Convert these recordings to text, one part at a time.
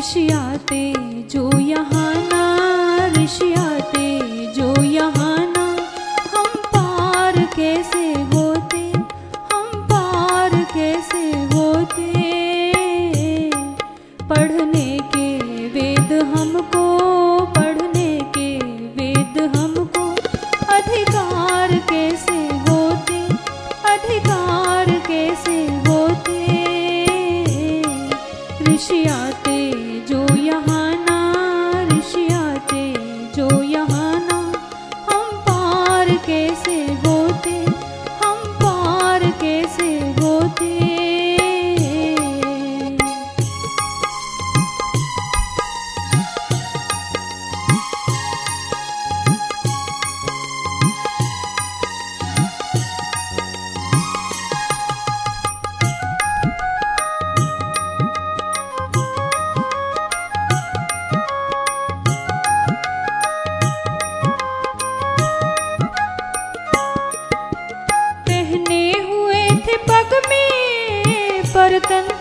ऋषि आते, जो यहाँ ना, ऋषि आते, जो यहाँ ना। हम पार कैसे होते, हम पार कैसे होते? पढ़ने के वेद हमको, पढ़ने के वेद हमको, अधिकार कैसे होते, अधिकार कैसे होते? ऋषि आते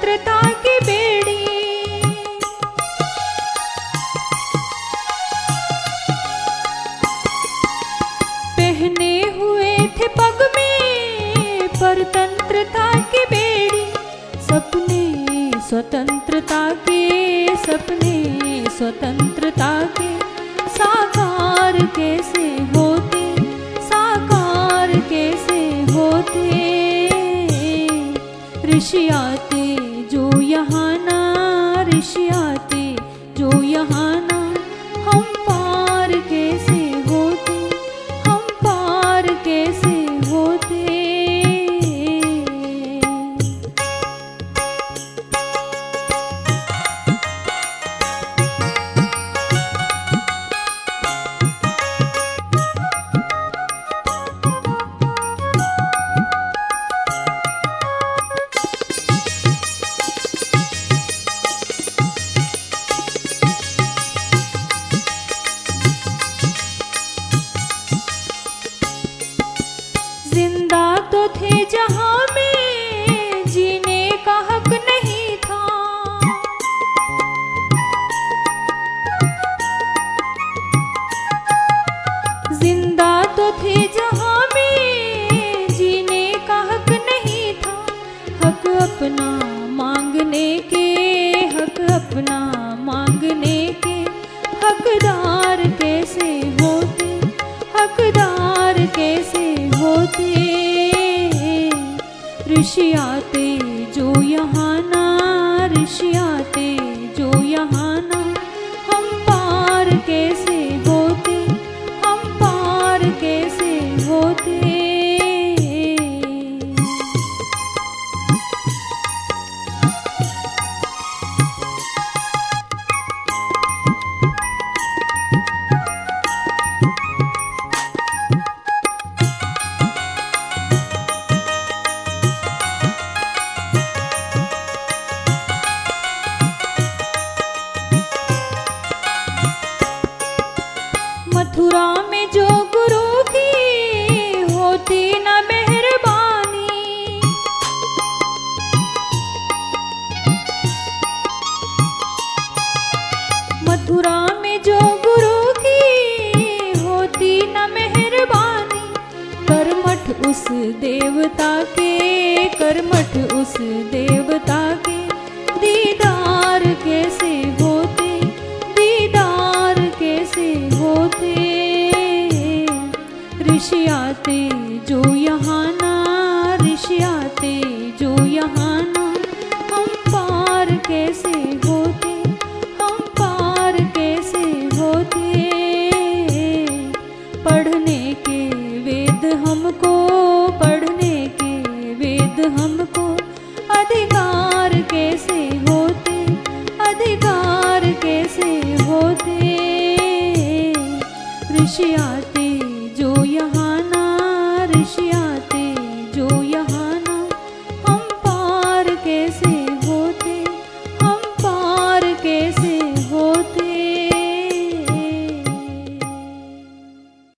परतंत्रता की बेड़ी। पहने हुए थे पग में परतंत्रता की बेड़ी। सपने स्वतंत्रता के, सपने स्वतंत्रता के। साकार कैसे होते, साकार कैसे होते? ऋषि आते रिष्य जहां ऋषि आते जो यहाँ ना ऋषि आते जो यहाँ ना मथुरा में जो गुरु की होती न मेहरबानी। मथुरा में जो गुरु की होती न मेहरबानी, कर्मठ उस देवता के, कर्मठ उस देवता के, दीदार कैसे ऋषि आते, जो यहाँ ना, ऋषि आते, जो यहाँ ना। हम पार कैसे होते, हम पार कैसे होते? पढ़ने के वेद हमको, पढ़ने के वेद हमको, अधिकार कैसे होते, अधिकार कैसे होते? ऋषि आते